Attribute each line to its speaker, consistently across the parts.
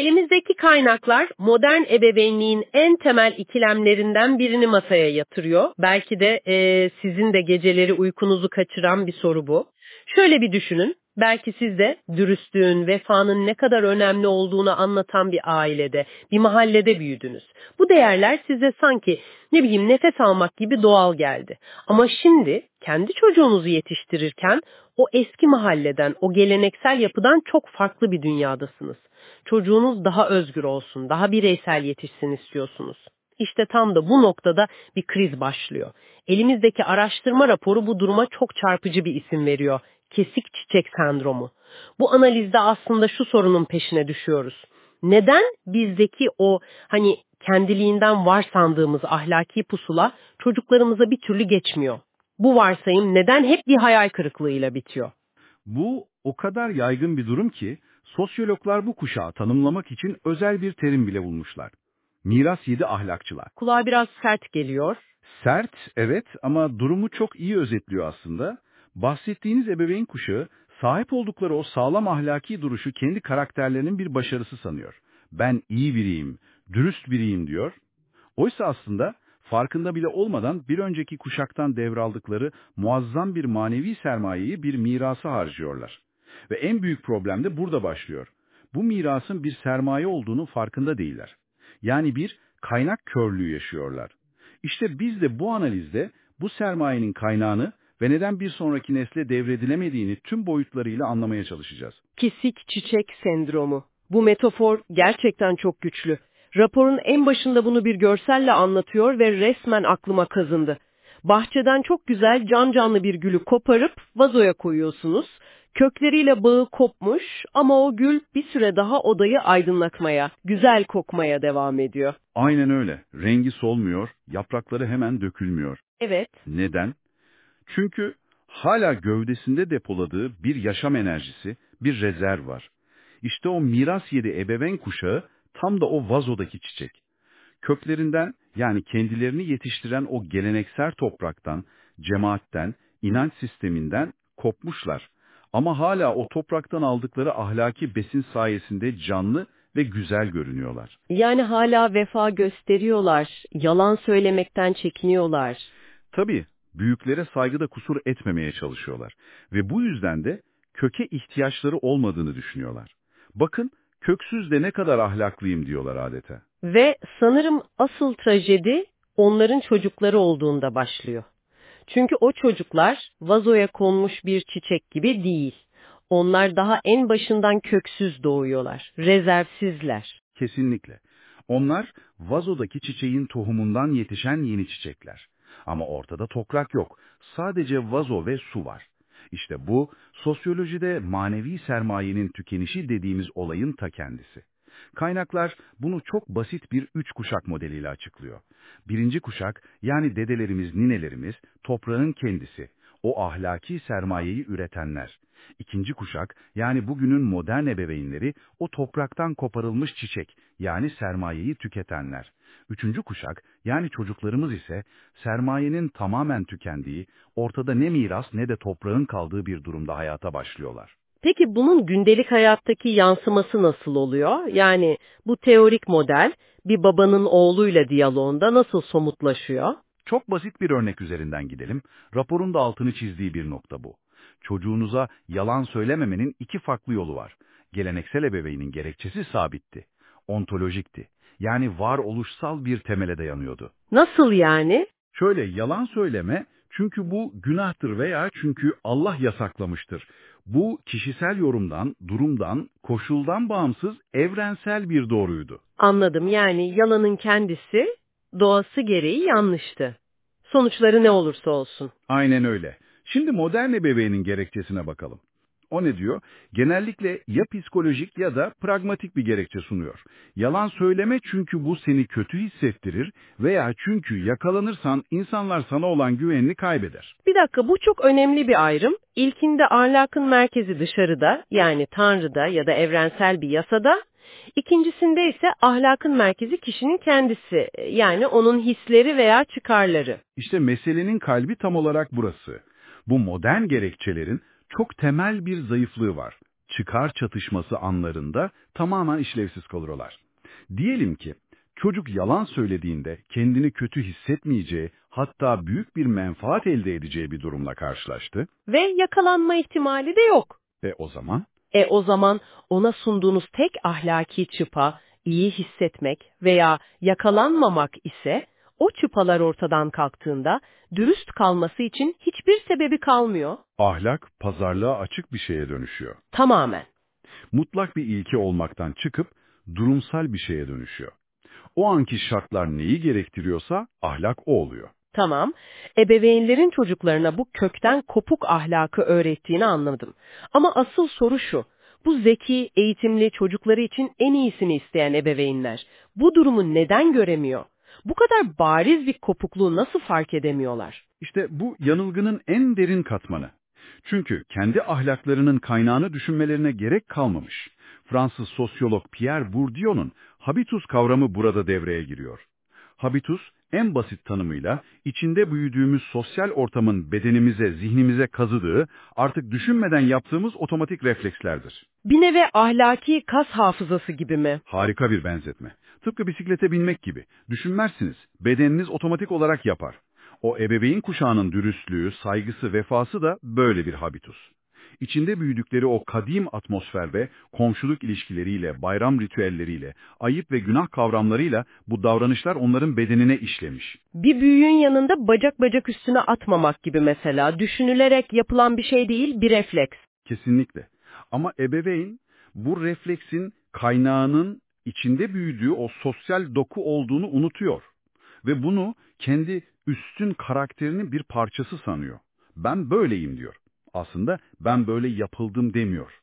Speaker 1: Elimizdeki kaynaklar modern ebeveynliğin en temel ikilemlerinden birini masaya yatırıyor. Belki de e, sizin de geceleri uykunuzu kaçıran bir soru bu. Şöyle bir düşünün. Belki siz de dürüstlüğün, vefanın ne kadar önemli olduğunu anlatan bir ailede, bir mahallede büyüdünüz. Bu değerler size sanki ne bileyim nefes almak gibi doğal geldi. Ama şimdi kendi çocuğunuzu yetiştirirken o eski mahalleden, o geleneksel yapıdan çok farklı bir dünyadasınız. Çocuğunuz daha özgür olsun, daha bireysel yetişsin istiyorsunuz. İşte tam da bu noktada bir kriz başlıyor. Elimizdeki araştırma raporu bu duruma çok çarpıcı bir isim veriyor. Kesik çiçek sendromu. Bu analizde aslında şu sorunun peşine düşüyoruz. Neden bizdeki o hani kendiliğinden var sandığımız ahlaki pusula çocuklarımıza bir türlü geçmiyor? Bu varsayım neden hep bir hayal kırıklığıyla bitiyor?
Speaker 2: Bu o kadar yaygın bir durum ki sosyologlar bu kuşağı tanımlamak için özel bir terim bile bulmuşlar. Miras yedi ahlakçılar.
Speaker 1: Kulağa biraz sert geliyor.
Speaker 2: Sert, evet ama durumu çok iyi özetliyor aslında. Bahsettiğiniz ebeveyn kuşağı sahip oldukları o sağlam ahlaki duruşu kendi karakterlerinin bir başarısı sanıyor. Ben iyi biriyim, dürüst biriyim diyor. Oysa aslında farkında bile olmadan bir önceki kuşaktan devraldıkları muazzam bir manevi sermayeyi bir mirasa harcıyorlar. Ve en büyük problem de burada başlıyor. Bu mirasın bir sermaye olduğunu farkında değiller. Yani bir kaynak körlüğü yaşıyorlar. İşte biz de bu analizde bu sermayenin kaynağını ve neden bir sonraki nesle devredilemediğini tüm boyutlarıyla anlamaya çalışacağız.
Speaker 1: Kesik çiçek sendromu. Bu metafor gerçekten çok güçlü. Raporun en başında bunu bir görselle anlatıyor ve resmen aklıma kazındı. Bahçeden çok güzel can canlı bir gülü koparıp vazoya koyuyorsunuz. Kökleriyle bağı kopmuş ama o gül bir süre daha odayı aydınlatmaya, güzel kokmaya devam ediyor.
Speaker 2: Aynen öyle. Rengi solmuyor, yaprakları hemen dökülmüyor.
Speaker 1: Evet.
Speaker 2: Neden? Çünkü hala gövdesinde depoladığı bir yaşam enerjisi, bir rezerv var. İşte o miras yedi ebeveyn kuşağı tam da o vazodaki çiçek. Köklerinden yani kendilerini yetiştiren o geleneksel topraktan, cemaatten, inanç sisteminden kopmuşlar. Ama hala o topraktan aldıkları ahlaki besin sayesinde canlı ve güzel görünüyorlar.
Speaker 1: Yani hala vefa gösteriyorlar, yalan söylemekten çekiniyorlar.
Speaker 2: Tabii, büyüklere saygıda kusur etmemeye çalışıyorlar. Ve bu yüzden de köke ihtiyaçları olmadığını düşünüyorlar. Bakın, köksüz de ne kadar ahlaklıyım diyorlar adeta.
Speaker 1: Ve sanırım asıl trajedi onların çocukları olduğunda başlıyor. Çünkü o çocuklar vazoya konmuş bir çiçek gibi değil. Onlar daha en başından köksüz doğuyorlar, rezervsizler.
Speaker 2: Kesinlikle. Onlar vazodaki çiçeğin tohumundan yetişen yeni çiçekler. Ama ortada toprak yok. Sadece vazo ve su var. İşte bu, sosyolojide manevi sermayenin tükenişi dediğimiz olayın ta kendisi. Kaynaklar bunu çok basit bir üç kuşak modeliyle açıklıyor. Birinci kuşak, yani dedelerimiz, ninelerimiz, toprağın kendisi, o ahlaki sermayeyi üretenler. İkinci kuşak, yani bugünün modern ebeveynleri, o topraktan koparılmış çiçek, yani sermayeyi tüketenler. Üçüncü kuşak, yani çocuklarımız ise sermayenin tamamen tükendiği, ortada ne miras ne de toprağın kaldığı bir durumda hayata başlıyorlar.
Speaker 1: Peki bunun gündelik hayattaki yansıması nasıl oluyor? Yani bu teorik model bir babanın oğluyla diyaloğunda nasıl somutlaşıyor?
Speaker 2: Çok basit bir örnek üzerinden gidelim. Raporun da altını çizdiği bir nokta bu. Çocuğunuza yalan söylememenin iki farklı yolu var. Geleneksel ebeveynin gerekçesi sabitti. Ontolojikti. Yani varoluşsal bir temele dayanıyordu.
Speaker 1: Nasıl yani?
Speaker 2: Şöyle yalan söyleme çünkü bu günahtır veya çünkü Allah yasaklamıştır. Bu kişisel yorumdan, durumdan, koşuldan bağımsız evrensel bir doğruydu.
Speaker 1: Anladım yani yalanın kendisi doğası gereği yanlıştı. Sonuçları ne olursa olsun.
Speaker 2: Aynen öyle. Şimdi modern ebeveynin gerekçesine bakalım. O ne diyor? Genellikle ya psikolojik ya da pragmatik bir gerekçe sunuyor. Yalan söyleme çünkü bu seni kötü hissettirir veya çünkü yakalanırsan insanlar sana olan güvenini kaybeder.
Speaker 1: Bir dakika bu çok önemli bir ayrım. İlkinde ahlakın merkezi dışarıda yani Tanrı'da ya da evrensel bir yasada. İkincisinde ise ahlakın merkezi kişinin kendisi yani onun hisleri veya çıkarları.
Speaker 2: İşte meselenin kalbi tam olarak burası. Bu modern gerekçelerin çok temel bir zayıflığı var. çıkar çatışması anlarında tamamen işlevsiz kalıyorlar. Diyelim ki çocuk yalan söylediğinde kendini kötü hissetmeyeceği, hatta büyük bir menfaat elde edeceği bir durumla karşılaştı.
Speaker 1: Ve yakalanma ihtimali de yok.
Speaker 2: Ve o zaman
Speaker 1: E o zaman ona sunduğunuz tek ahlaki çıpa iyi hissetmek veya yakalanmamak ise o çıpalar ortadan kalktığında dürüst kalması için hiçbir sebebi kalmıyor.
Speaker 2: ahlak pazarlığa açık bir şeye dönüşüyor.
Speaker 1: Tamamen.
Speaker 2: Mutlak bir ilke olmaktan çıkıp durumsal bir şeye dönüşüyor. O anki şartlar neyi gerektiriyorsa ahlak o oluyor.
Speaker 1: Tamam, ebeveynlerin çocuklarına bu kökten kopuk ahlakı öğrettiğini anladım. Ama asıl soru şu, bu zeki, eğitimli çocukları için en iyisini isteyen ebeveynler bu durumu neden göremiyor? Bu kadar bariz bir kopukluğu nasıl fark edemiyorlar?
Speaker 2: İşte bu yanılgının en derin katmanı. Çünkü kendi ahlaklarının kaynağını düşünmelerine gerek kalmamış. Fransız sosyolog Pierre Bourdieu'nun habitus kavramı burada devreye giriyor. Habitus, en basit tanımıyla içinde büyüdüğümüz sosyal ortamın bedenimize, zihnimize kazıdığı, artık düşünmeden yaptığımız otomatik reflekslerdir.
Speaker 1: Bir nevi ahlaki kas hafızası gibi mi?
Speaker 2: Harika bir benzetme. Tıpkı bisiklete binmek gibi. Düşünmezsiniz, bedeniniz otomatik olarak yapar. O ebeveyn kuşağının dürüstlüğü, saygısı, vefası da böyle bir habitus. İçinde büyüdükleri o kadim atmosfer ve komşuluk ilişkileriyle, bayram ritüelleriyle, ayıp ve günah kavramlarıyla bu davranışlar onların bedenine işlemiş.
Speaker 1: Bir büyüğün yanında bacak bacak üstüne atmamak gibi mesela, düşünülerek yapılan bir şey değil, bir refleks.
Speaker 2: Kesinlikle. Ama ebeveyn bu refleksin kaynağının içinde büyüdüğü o sosyal doku olduğunu unutuyor. Ve bunu kendi üstün karakterinin bir parçası sanıyor. Ben böyleyim diyor. Aslında ben böyle yapıldım demiyor.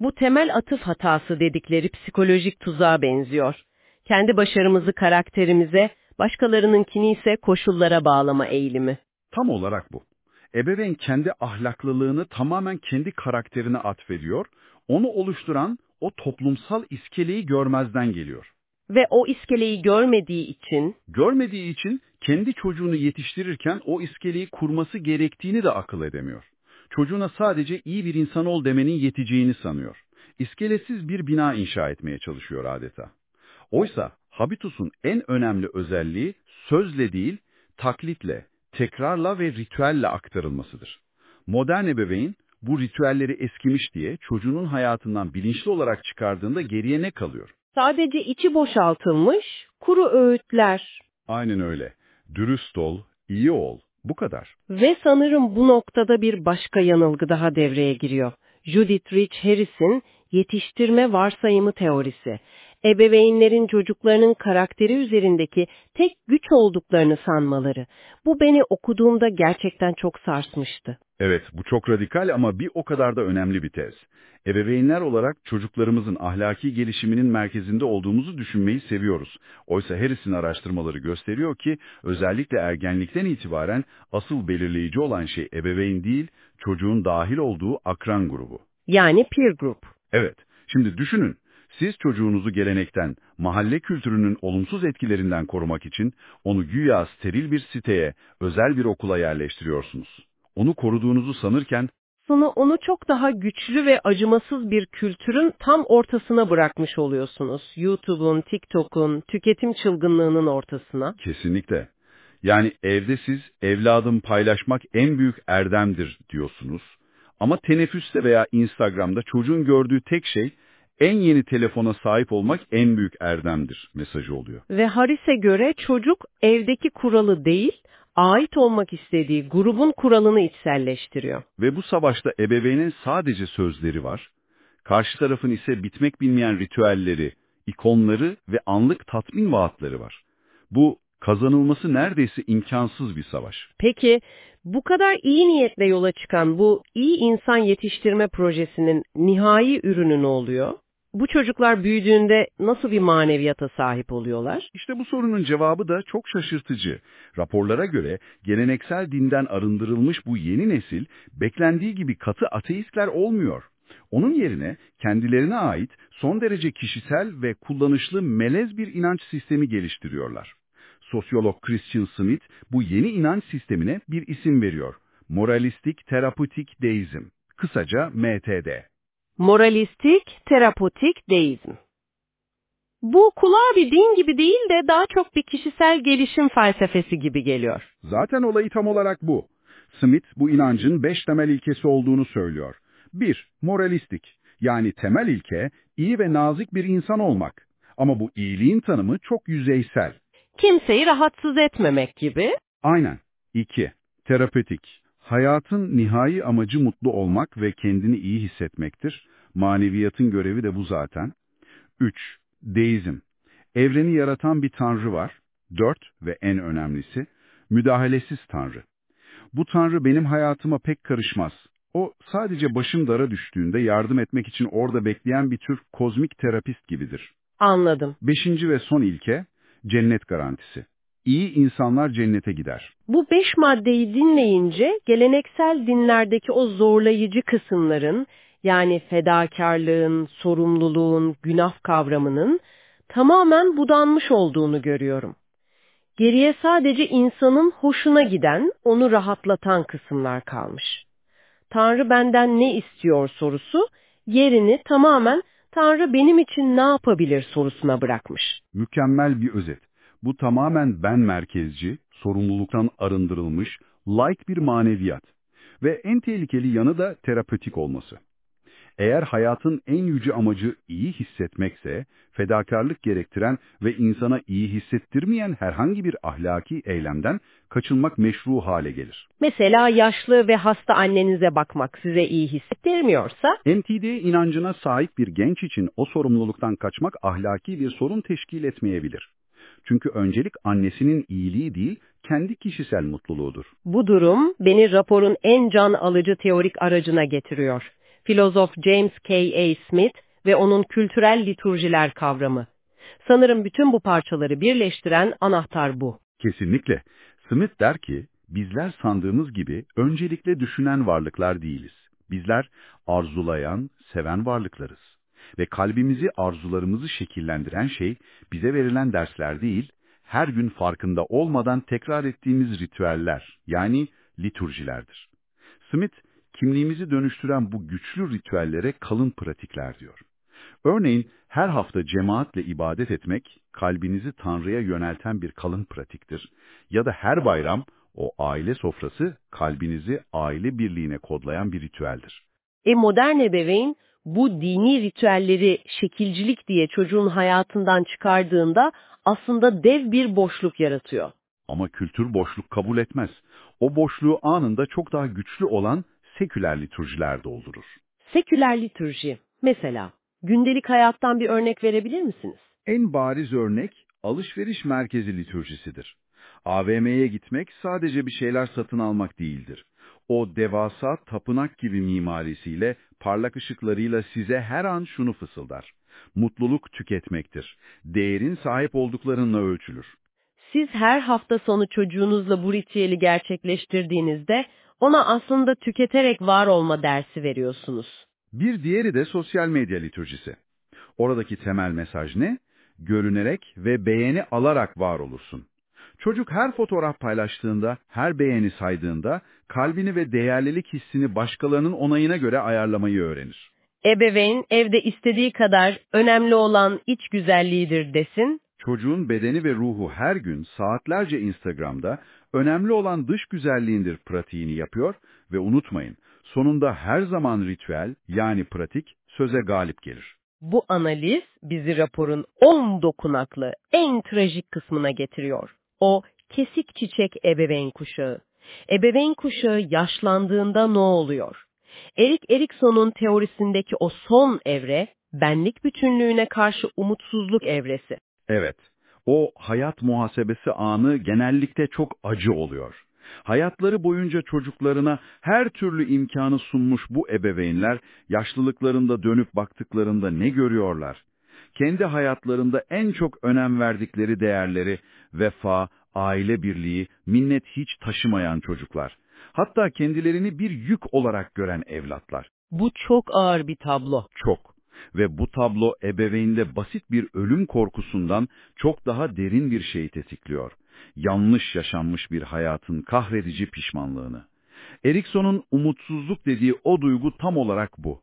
Speaker 1: Bu temel atıf hatası dedikleri psikolojik tuzağa benziyor. Kendi başarımızı karakterimize, başkalarınınkini ise koşullara bağlama eğilimi.
Speaker 2: Tam olarak bu. Ebeveyn kendi ahlaklılığını tamamen kendi karakterine atfediyor, onu oluşturan o toplumsal iskeleyi görmezden geliyor.
Speaker 1: Ve o iskeleyi görmediği için
Speaker 2: Görmediği için kendi çocuğunu yetiştirirken o iskeleyi kurması gerektiğini de akıl edemiyor. Çocuğuna sadece iyi bir insan ol demenin yeteceğini sanıyor. İskelesiz bir bina inşa etmeye çalışıyor adeta. Oysa habitus'un en önemli özelliği sözle değil, taklitle, tekrarla ve ritüelle aktarılmasıdır. Modern ebeveyn bu ritüelleri eskimiş diye çocuğunun hayatından bilinçli olarak çıkardığında geriye ne kalıyor?
Speaker 1: sadece içi boşaltılmış kuru öğütler.
Speaker 2: Aynen öyle. Dürüst ol, iyi ol. Bu kadar.
Speaker 1: Ve sanırım bu noktada bir başka yanılgı daha devreye giriyor. Judith Rich Harris'in yetiştirme varsayımı teorisi. Ebeveynlerin çocuklarının karakteri üzerindeki tek güç olduklarını sanmaları. Bu beni okuduğumda gerçekten çok sarsmıştı.
Speaker 2: Evet, bu çok radikal ama bir o kadar da önemli bir tez. Ebeveynler olarak çocuklarımızın ahlaki gelişiminin merkezinde olduğumuzu düşünmeyi seviyoruz. Oysa Harris'in araştırmaları gösteriyor ki özellikle ergenlikten itibaren asıl belirleyici olan şey ebeveyn değil, çocuğun dahil olduğu akran grubu.
Speaker 1: Yani peer group.
Speaker 2: Evet, şimdi düşünün. Siz çocuğunuzu gelenekten, mahalle kültürünün olumsuz etkilerinden korumak için onu güya steril bir siteye, özel bir okula yerleştiriyorsunuz. Onu koruduğunuzu sanırken
Speaker 1: Sonra onu çok daha güçlü ve acımasız bir kültürün tam ortasına bırakmış oluyorsunuz. YouTube'un, TikTok'un, tüketim çılgınlığının ortasına.
Speaker 2: Kesinlikle. Yani evde siz evladım paylaşmak en büyük erdemdir diyorsunuz. Ama teneffüste veya Instagram'da çocuğun gördüğü tek şey en yeni telefona sahip olmak en büyük erdemdir mesajı oluyor.
Speaker 1: Ve Harris'e göre çocuk evdeki kuralı değil, ait olmak istediği grubun kuralını içselleştiriyor.
Speaker 2: Ve bu savaşta ebeveynin sadece sözleri var. Karşı tarafın ise bitmek bilmeyen ritüelleri, ikonları ve anlık tatmin vaatleri var. Bu kazanılması neredeyse imkansız bir savaş.
Speaker 1: Peki bu kadar iyi niyetle yola çıkan bu iyi insan yetiştirme projesinin nihai ürünü ne oluyor? Bu çocuklar büyüdüğünde nasıl bir maneviyata sahip oluyorlar?
Speaker 2: İşte bu sorunun cevabı da çok şaşırtıcı. Raporlara göre geleneksel dinden arındırılmış bu yeni nesil beklendiği gibi katı ateistler olmuyor. Onun yerine kendilerine ait son derece kişisel ve kullanışlı melez bir inanç sistemi geliştiriyorlar. Sosyolog Christian Smith bu yeni inanç sistemine bir isim veriyor. Moralistik Terapötik Deizm, kısaca MTD.
Speaker 1: Moralistik, terapotik deizm. Bu kulağa bir din gibi değil de daha çok bir kişisel gelişim felsefesi gibi geliyor.
Speaker 2: Zaten olayı tam olarak bu. Smith bu inancın beş temel ilkesi olduğunu söylüyor. 1. Moralistik. Yani temel ilke iyi ve nazik bir insan olmak. Ama bu iyiliğin tanımı çok yüzeysel.
Speaker 1: Kimseyi rahatsız etmemek gibi.
Speaker 2: Aynen. 2. Terapötik. Hayatın nihai amacı mutlu olmak ve kendini iyi hissetmektir. Maneviyatın görevi de bu zaten. 3. Deizm. Evreni yaratan bir tanrı var. 4 ve en önemlisi müdahalesiz tanrı. Bu tanrı benim hayatıma pek karışmaz. O sadece başım dara düştüğünde yardım etmek için orada bekleyen bir tür kozmik terapist gibidir.
Speaker 1: Anladım.
Speaker 2: Beşinci ve son ilke cennet garantisi. İyi insanlar cennete gider.
Speaker 1: Bu beş maddeyi dinleyince geleneksel dinlerdeki o zorlayıcı kısımların yani fedakarlığın, sorumluluğun, günah kavramının tamamen budanmış olduğunu görüyorum. Geriye sadece insanın hoşuna giden, onu rahatlatan kısımlar kalmış. Tanrı benden ne istiyor sorusu yerini tamamen Tanrı benim için ne yapabilir sorusuna bırakmış.
Speaker 2: Mükemmel bir özet. Bu tamamen ben merkezci, sorumluluktan arındırılmış, light bir maneviyat. Ve en tehlikeli yanı da terapötik olması. Eğer hayatın en yüce amacı iyi hissetmekse, fedakarlık gerektiren ve insana iyi hissettirmeyen herhangi bir ahlaki eylemden kaçınmak meşru hale gelir.
Speaker 1: Mesela yaşlı ve hasta annenize bakmak size iyi hissettirmiyorsa?
Speaker 2: MTD inancına sahip bir genç için o sorumluluktan kaçmak ahlaki bir sorun teşkil etmeyebilir. Çünkü öncelik annesinin iyiliği değil, kendi kişisel mutluluğudur.
Speaker 1: Bu durum beni raporun en can alıcı teorik aracına getiriyor. Filozof James K. A. Smith ve onun kültürel liturjiler kavramı. Sanırım bütün bu parçaları birleştiren anahtar bu.
Speaker 2: Kesinlikle. Smith der ki, bizler sandığımız gibi öncelikle düşünen varlıklar değiliz. Bizler arzulayan, seven varlıklarız. Ve kalbimizi, arzularımızı şekillendiren şey bize verilen dersler değil, her gün farkında olmadan tekrar ettiğimiz ritüeller, yani liturjilerdir. Smith, kimliğimizi dönüştüren bu güçlü ritüellere kalın pratikler diyor. Örneğin her hafta cemaatle ibadet etmek, kalbinizi Tanrı'ya yönelten bir kalın pratiktir. Ya da her bayram o aile sofrası kalbinizi aile birliğine kodlayan bir ritüeldir.
Speaker 1: E modern ebeveyn bu dini ritüelleri şekilcilik diye çocuğun hayatından çıkardığında aslında dev bir boşluk yaratıyor.
Speaker 2: Ama kültür boşluk kabul etmez. O boşluğu anında çok daha güçlü olan seküler liturjiler doldurur.
Speaker 1: Seküler liturji, mesela gündelik hayattan bir örnek verebilir misiniz?
Speaker 2: En bariz örnek alışveriş merkezi liturjisidir. AVM'ye gitmek sadece bir şeyler satın almak değildir. O devasa tapınak gibi mimarisiyle, parlak ışıklarıyla size her an şunu fısıldar. Mutluluk tüketmektir. Değerin sahip olduklarınla ölçülür.
Speaker 1: Siz her hafta sonu çocuğunuzla bu ritüeli gerçekleştirdiğinizde ona aslında tüketerek var olma dersi veriyorsunuz.
Speaker 2: Bir diğeri de sosyal medya liturjisi. Oradaki temel mesaj ne? Görünerek ve beğeni alarak var olursun. Çocuk her fotoğraf paylaştığında, her beğeni saydığında kalbini ve değerlilik hissini başkalarının onayına göre ayarlamayı öğrenir.
Speaker 1: Ebeveyn evde istediği kadar önemli olan iç güzelliğidir desin.
Speaker 2: Çocuğun bedeni ve ruhu her gün saatlerce Instagram'da önemli olan dış güzelliğindir pratiğini yapıyor ve unutmayın, sonunda her zaman ritüel yani pratik söze galip gelir.
Speaker 1: Bu analiz bizi raporun 10 dokunaklı en trajik kısmına getiriyor. O kesik çiçek ebeveyn kuşağı. Ebeveyn kuşağı yaşlandığında ne oluyor? Erik Erikson'un teorisindeki o son evre, benlik bütünlüğüne karşı umutsuzluk evresi.
Speaker 2: Evet, o hayat muhasebesi anı genellikle çok acı oluyor. Hayatları boyunca çocuklarına her türlü imkanı sunmuş bu ebeveynler, yaşlılıklarında dönüp baktıklarında ne görüyorlar? Kendi hayatlarında en çok önem verdikleri değerleri, vefa, aile birliği, minnet hiç taşımayan çocuklar. Hatta kendilerini bir yük olarak gören evlatlar.
Speaker 1: Bu çok ağır bir tablo.
Speaker 2: Çok. Ve bu tablo ebeveynde basit bir ölüm korkusundan çok daha derin bir şeyi tetikliyor. Yanlış yaşanmış bir hayatın kahredici pişmanlığını. Erikson'un umutsuzluk dediği o duygu tam olarak bu.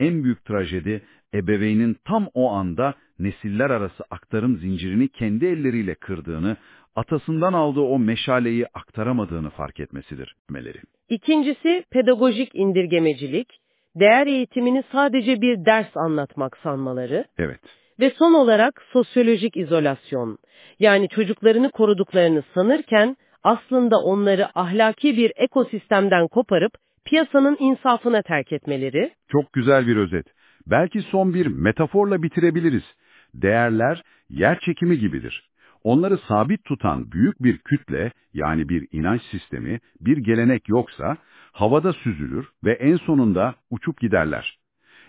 Speaker 2: en büyük trajedi ebeveynin tam o anda nesiller arası aktarım zincirini kendi elleriyle kırdığını, atasından aldığı o meşaleyi aktaramadığını fark etmesidir meleri.
Speaker 1: İkincisi pedagojik indirgemecilik, değer eğitimini sadece bir ders anlatmak sanmaları
Speaker 2: Evet.
Speaker 1: ve son olarak sosyolojik izolasyon. Yani çocuklarını koruduklarını sanırken aslında onları ahlaki bir ekosistemden koparıp piyasanın insafına terk etmeleri.
Speaker 2: Çok güzel bir özet. Belki son bir metaforla bitirebiliriz. Değerler yer çekimi gibidir. Onları sabit tutan büyük bir kütle yani bir inanç sistemi, bir gelenek yoksa havada süzülür ve en sonunda uçup giderler.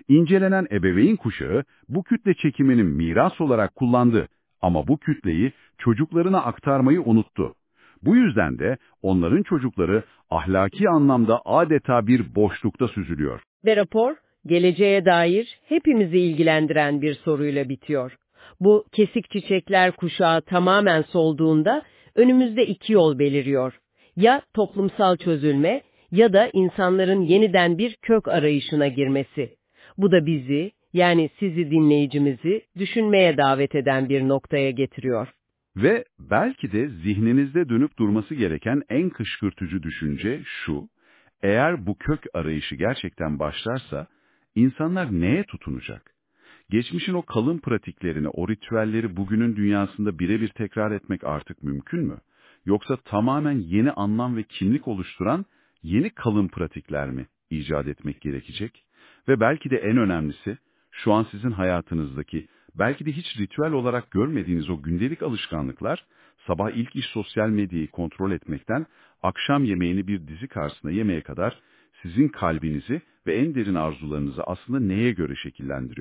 Speaker 2: İncelenen ebeveyn kuşağı bu kütle çekiminin miras olarak kullandı ama bu kütleyi çocuklarına aktarmayı unuttu. Bu yüzden de onların çocukları ahlaki anlamda adeta bir boşlukta süzülüyor.
Speaker 1: Ve rapor, geleceğe dair hepimizi ilgilendiren bir soruyla bitiyor. Bu kesik çiçekler kuşağı tamamen solduğunda önümüzde iki yol beliriyor. Ya toplumsal çözülme ya da insanların yeniden bir kök arayışına girmesi. Bu da bizi, yani sizi dinleyicimizi düşünmeye davet eden bir noktaya getiriyor.
Speaker 2: Ve belki de zihninizde dönüp durması gereken en kışkırtıcı düşünce şu, eğer bu kök arayışı gerçekten başlarsa, insanlar neye tutunacak? Geçmişin o kalın pratiklerini, o ritüelleri bugünün dünyasında birebir tekrar etmek artık mümkün mü? Yoksa tamamen yeni anlam ve kimlik oluşturan yeni kalın pratikler mi icat etmek gerekecek? Ve belki de en önemlisi, şu an sizin hayatınızdaki, belki de hiç ritüel olarak görmediğiniz o gündelik alışkanlıklar, sabah ilk iş sosyal medyayı kontrol etmekten, akşam yemeğini bir dizi karşısında yemeye kadar sizin kalbinizi ve en derin arzularınızı aslında neye göre şekillendiriyor?